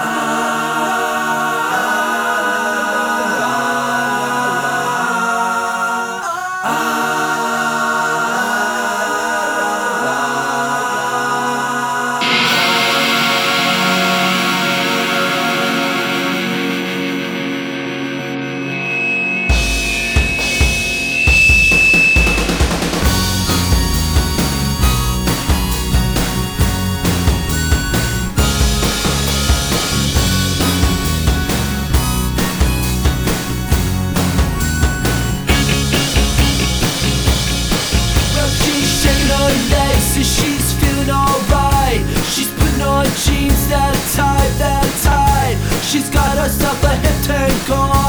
Ah. gone.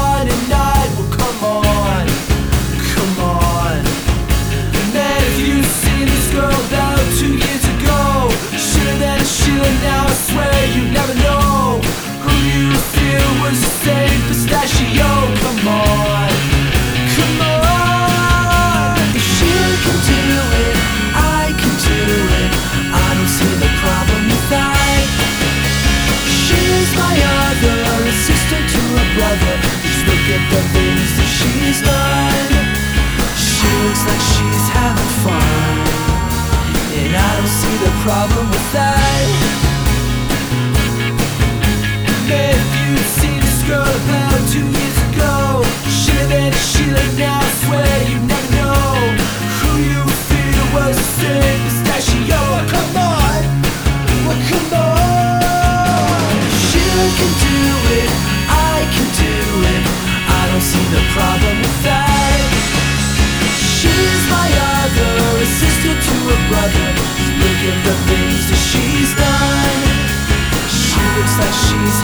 the things that she's done. She looks like she's having fun, and I don't see the problem with that. If you'd seen this girl about two years ago, she'd have been a Sheila now.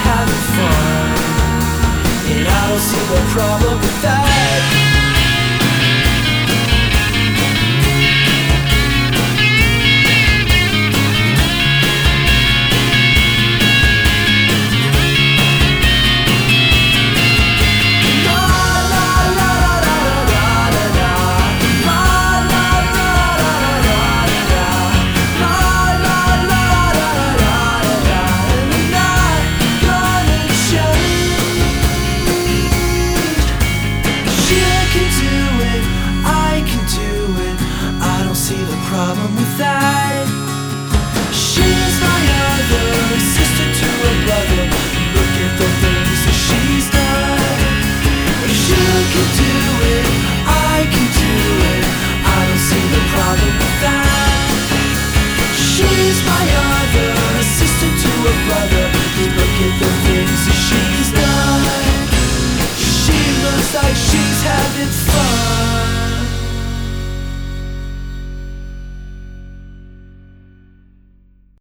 having fun. And I don't see the problem with that.